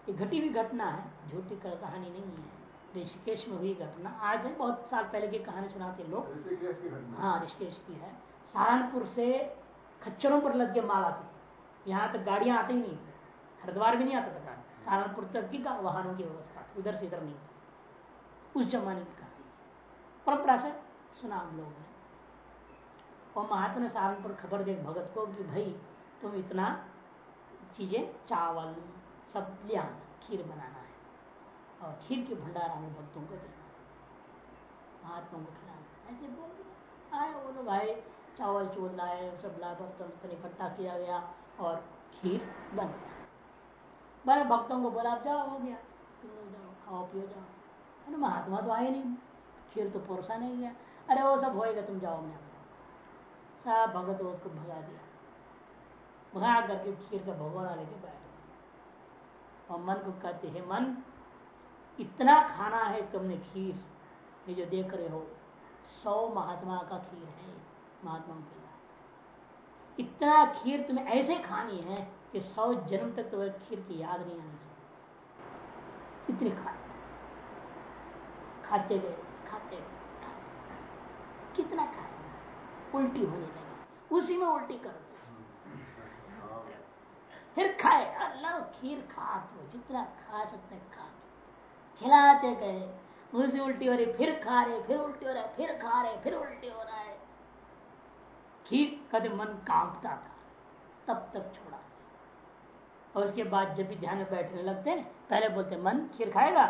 ये घटी हुई घटना है। झूठी कहानी नहीं है। ऋषिकेश में हुई घटना। आज है बहुत साल पहले की कहानी सुनाते लोग। हाँ ऋषिकेश की है। सहारनपुर से खच्चरों पर लग के माल आती थी। यहाँ तक गाड़ियाँ आती ही नहीं हरिद्वार भी नहीं आता था सहारनपुर तक की वाहनों की व्यवस्था उधर से इधर नहीं उस जमाने की कहानी। परंपरा से सुना हम लोगों ने। और महात्मा ने सहारनपुर खबर दे भगत को कि भाई, तुम इतना चीज़ें चावल, सब ले आना, खीर बनाना है। और खीर के भंडारा में भक्तों को देना महात्मा को खिलाना ऐसे बोल आए वो लोग आए, चावल चूल लाए, सब ला बर्तन इकट्ठा किया गया। और खीर बन गया। मैंने भक्तों को बोला जाओ हो गया, तुम लोग जाओ, खाओ, पियो, जाओ। अरे महात्मा तो आए नहीं, खीर तो पोरसा नहीं गया अरे वो सब होएगा, तुम जाओ मैं सब भगत उसको भगा दिया। भगा करके खीर का भगवाना लेके बैठ और मन को कहते हैं, मन, इतना खाना है तुमने खीर, ये जो देख रहे हो, सौ महात्मा का खीर है, महात्मा के इतना खीर तुम्हें ऐसे खानी है कि सौ जन्म तक तो खीर की याद नहीं आनी चाहिए। इतनी खाते खाते गए, खाते कितना खाए उल्टी होने लगी। उसी में उल्टी कर। फिर खाए। अल्लाह खीर खा तो जितना खा सकते खा खिलाते गए। उसी उल्टी हो रही, फिर खा रहे, फिर उल्टी हो रहा है, फिर खा रहे, फिर उल्टी हो रहा है। खीर कदम मन कांपता था, तब तक छोड़ा। और उसके बाद जब भी ध्यान में बैठने लगते हैं, पहले बोलते मन खीर खाएगा?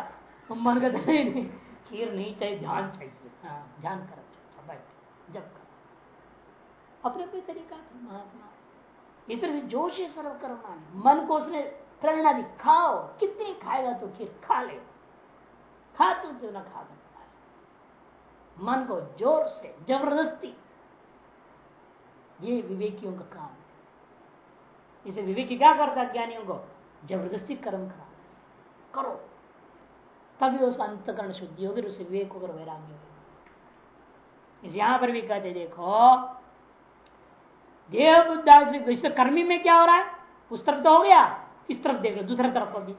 तो मन का नहीं खीर नहीं चाहिए, ध्यान चाहिए। हाँ ध्यान करो बैठ, जब करो। अपने अपने तरीका था, महात्मा। इस तरह से जोश है सर्व करना मन को उसने प्रेरणा दी, खाओ, कितनी खाएगा तो खीर, खा ले। खा तो क्यों ना खा मन को ज़ोर से, ज़बरदस्ती ये विवेकियों का काम इसे विवेक क्या करता है ज्ञानियों को? ज़बरदस्ती कर्म करा करो। तभी उसका अंतकरण शुद्धि होगी उससे विवेक होकर वैराग्य इस यहाँ पर भी कहते देखो देव बुद्धा इस कर्मी में क्या हो रहा है? उस तरफ़ तो हो गया, इस तरफ़ देख लो, दूसरे तरफ़ भी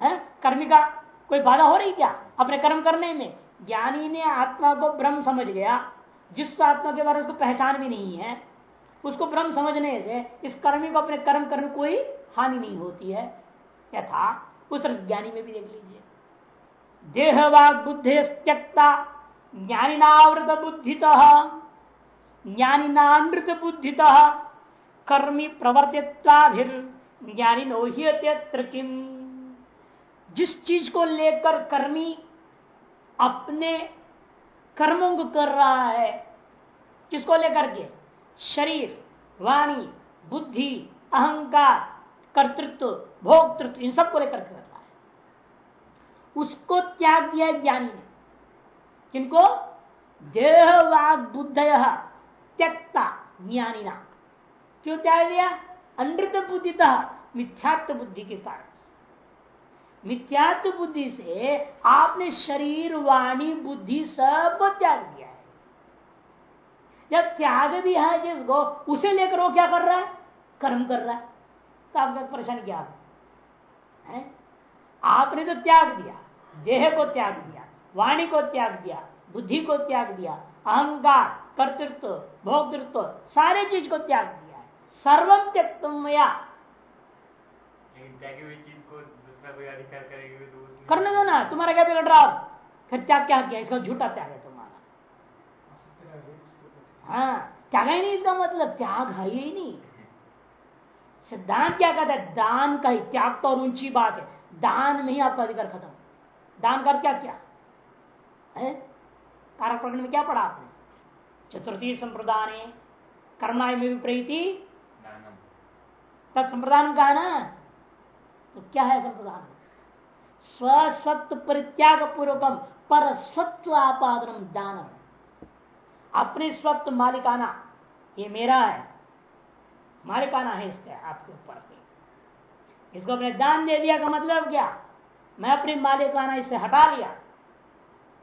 है? कर्मी का कोई बाधा हो रही क्या? अपने कर्म करने में। ज्ञानी ने आत्मा को ब्रह्म समझ गया। जिस आत्मा के बारे में उसको पहचान भी नहीं है, उसको ब्रह्म समझने से इस कर्मी को अपने कर्म करने कोई हानि नहीं होती है। यथा, उस ज्ञानी में भी देख लीजिए। देहवाग बुद्धि त्यक्ता ज्ञानीनावृत बुद्धि ज्ञानीनामृत बुद्धि कर्मी प्रवर्तित्वाभिर ज्ञानी नोह्यत्र किम। जिस चीज़ को लेकर कर्मी अपने कर्मों को कर रहा है। किसको लेकर के? शरीर, वाणी, बुद्धि, अहंकार, कर्तृत्व, भोक्तृत्व, इन सबको लेकर कर रहा है। उसको त्याग दिया ज्ञानी ने। किनको? देह वाग बुद्ध त्यक्ता ज्ञानी ना क्यों त्याग दिया? अनृत बुद्धि मिथ्यात्व बुद्धि के कारण। मिथ्यात्व बुद्धि से आपने शरीर, वाणी, बुद्धि सब त्याग दिया है। जब त्याग भी है जिसको, उसे लेकर वो क्या कर रहा है? कर्म कर रहा है। तो आपका परेशान क्या है? आपने तो त्याग दिया, देह को त्याग दिया, वाणी को त्याग दिया, बुद्धि को त्याग दिया, अहंकार, कर्तृत्व, भोक्तृत्व, सारे चीज़ को त्याग दिया है। सर्वम त्यक्तमया करने दो ना तुम्हारा क्या बिगड़ रहा फिर त्याग क्या किया? इसका झूठा त्याग है तुम्हारा। हाँ त्याग ही नहीं इसका मतलब त्याग है ही नहीं। सिद्धांत क्या कहता है? दान का ही त्याग तो और ऊँची बात है। दान में ही आपका अधिकार खत्म। दान कर क्या क्या? है? कारक प्रकरण में क्या पढ़ा आपने? चतुर्थी संप्रदान कर्माय में भी प्रीति तत्संप्रदान का है ना? तो क्या है संप्रदान स्वस्वत्व परित्याग पूर्वकम पर स्वत्व आपादन दानम। अपने स्वत्व मालिकाना, ये मेरा है। मालिकाना है इसका, आपके ऊपर इसको अपने दान दे दिया का मतलब क्या? मैं अपनी मालिकाना इसे हटा लिया।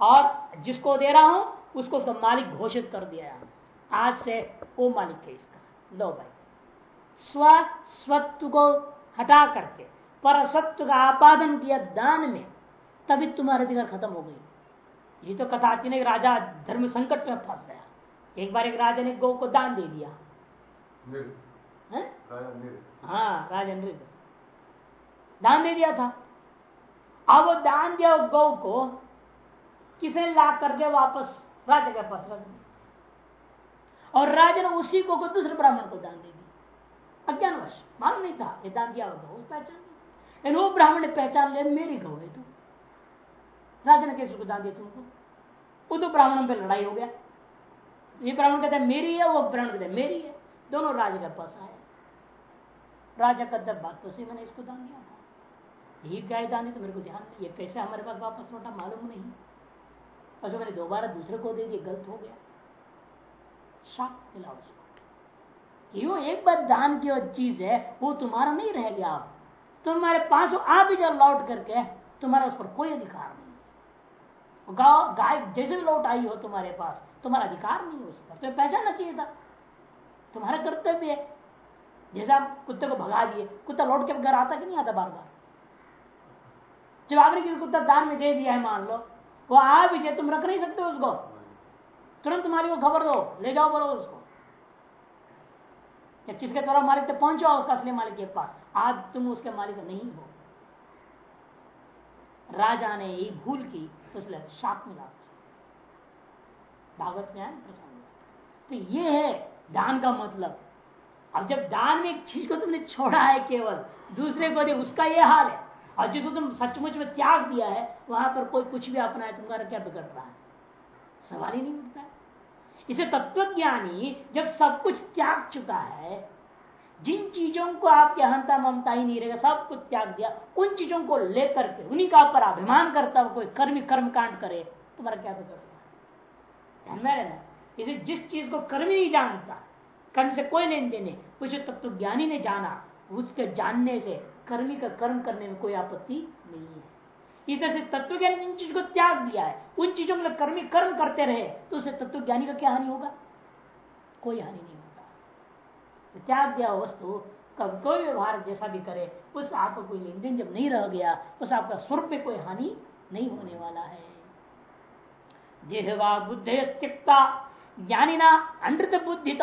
और जिसको दे रहा हूँ, उसको उसका मालिक घोषित कर दिया। आज से वो मालिक है इसका। लो भाई। स्व स्वत्व को हटा करके पर सत्व का आपादन किया दान में तभी तुम्हारा अधिकार खत्म हो गई ये तो कथा आती राजा धर्म संकट में फंस गया। एक बार एक राजा ने गौ को दान दे दिया। हाँ? राजा नृद दान दे दिया था। अब वो दान दिया गौ को किसने ला करके वापस राजा के पास रख दिया? और राजा ने उसी को, को दूसरे ब्राह्मण को दान दे दिया। अज्ञानवश मालूम नहीं था ये दान दिया गौ पहचान। वो ब्राह्मण ने पहचान लिया, मेरी गौ है तू। राजा ने कैसे को दान दिया तुमको वो तो ब्राह्मणों पर लड़ाई हो गया। ये ब्राह्मण कहते हैं, मेरी है, वो ब्राह्मण कहते हैं, मेरी है। दोनों राजा के पास आए। राजा कहते बात तो से मैंने इसको दान दिया था। यही क्या दान? तो मेरे को ध्यान नहीं। ये कैसे हमारे पास वापस लौटा, मालूम नहीं। और जो मैंने दोबारा दूसरे को दे दिया, गलत हो गया। शाक मिला उसको क्यों? एक बार दान की चीज़ है, वो तुम्हारा नहीं रह गया। आप तुम्हारे पास आप भी जब लौट करके, तुम्हारा उस पर कोई अधिकार नहीं गाय जैसे भी लौट आई हो तुम्हारे पास, तुम्हारा अधिकार नहीं हो सकता तुम्हें पहचानना चाहिए था। तुम्हारा कर्तव्य है। जैसे आप कुत्ते को भगा दिए, कुत्ता लौट के घर आता कि नहीं आता बार बार जब आपने किसी कुत्ता दान में दे दिया है, मान लो, वो आ भी जाए, तुम रख नहीं सकते उसको। तुरंत तुम्हारी को खबर दो, ले जाओ बोलो उसको। या किसके द्वारा मालिक तक पहुंचो उसका असली मालिक के पास? आज तुम उसके मालिक नहीं हो। राजा ने यही भूल की, उसने शाप मिला भागवत में प्रसंग तो ये है दान का मतलब। अब जब दान में एक चीज़ को तुमने छोड़ा है केवल, दूसरे को उसका ये हाल है। और जिसको तुम सचमुच में त्याग दिया है, वहाँ पर कोई कुछ भी अपना है तुम्हारा क्या बिगड़ रहा है? सवाल ही नहीं उठता। है इसे तत्वज्ञानी जब सब कुछ त्याग चुका है, जिन चीज़ों को आपकी अहंता ममता ही नहीं रहेगा, सब कुछ त्याग दिया, उन चीज़ों को लेकर के, उन्हीं का पर अभिमान करता हुआ कोई कर्मी कर्म कांड करे, तुम्हारा क्या बिगड़ ध्यान में रहना इसे जिस चीज़ को कर्मी नहीं जानता, कर्म से कोई लेन देने उसे तत्व ज्ञानी ने जाना, उसके जानने से कर्मी का कर्म करने में कोई आपत्ति नहीं है। इस तरह से तत्व ज्ञानी जिन चीज़ को त्याग दिया है। उन चीज़ों में कर्मी कर्म करते रहे तो उसे तत्व ज्ञानी का क्या हानि होगा? कोई हानि नहीं होता। तो त्याग दिया वस्तु कब कोई व्यवहार जैसा भी करे, उस आपका कोई लेन देन जब नहीं रह गया, उस आपका स्वरूप में कोई हानि नहीं होने वाला है। देहवा बुद्धि त्यक्ता ज्ञानिना अनृत बुद्धि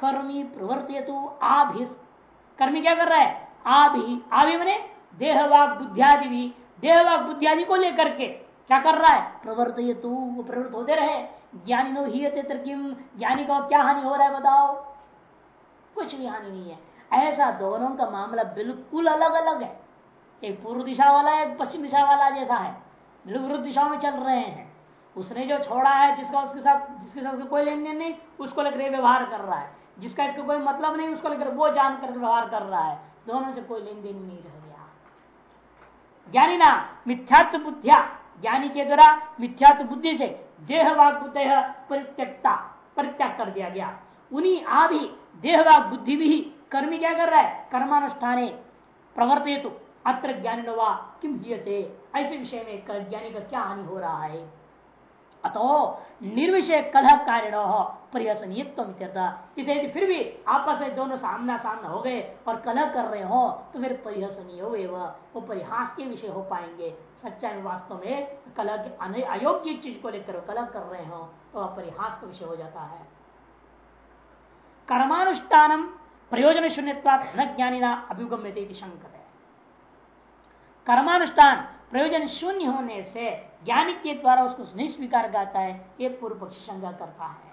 कर्मी प्रवर्तित आभिर कर्मी क्या कर रहा है? आभि आभि मैंने देहवाग बुद्धियादि भी देहवाग बुद्धियादि को लेकर के। क्या कर रहा है? प्रवर्त तू, वो प्रवृत्त होते रहे। ज्ञानी नो ही किम ज्ञानी का क्या हानि हो रहा है बताओ। कुछ भी हानि नहीं है। ऐसा दोनों का मामला बिल्कुल अलग अलग है। एक पूर्व दिशा वाला है, एक पश्चिम दिशा वाला जैसा है। विरुद्ध दिशा में चल रहे हैं। उसने जो छोड़ा है, जिसका उसके साथ, जिसके साथ कोई लेन देन नहीं, उसको लेकर व्यवहार कर रहा है। जिसका इसका कोई मतलब नहीं, उसको लेकर वो जानकर व्यवहार कर रहा है। दोनों से कोई लेन देन नहीं रह। ज्ञानी ना मिथ्यात्व बुद्धिया, ज्ञानी के द्वारा मिथ्यात्व बुद्धि से देहवाग बुद्ध परित्यक्ता, परित्याग कर दिया गया। उन्हीं आ भी देहवाग बुद्धि भी कर्मी क्या कर रहा है? कर्मानुष्ठान प्रवर्तित। अत्र ज्ञानी नवा किम ऐसे विषय में ज्ञानी का क्या हानि हो रहा है? अतो निर्विषय कलह कारण इसे फिर भी आपस में दोनों सामना सामना हो गए और कलह कर रहे हो तो फिर परिहसनीय हो वो परिहास के विषय हो पाएँगे। सच्चाई वास्तव में कलह अयोग्य चीज़ को लेकर कलह कर रहे हो तो वह परिहास का विषय हो जाता है। कर्मानुष्ठान प्रयोजन शून्य न ज्ञानी ना अभिगम्य शंकर है। कर्मानुष्ठान प्रयोजन शून्य होने से ज्ञानी के द्वारा उसको नहीं स्वीकार करता है, ये पूर्व पक्ष शंका करता है।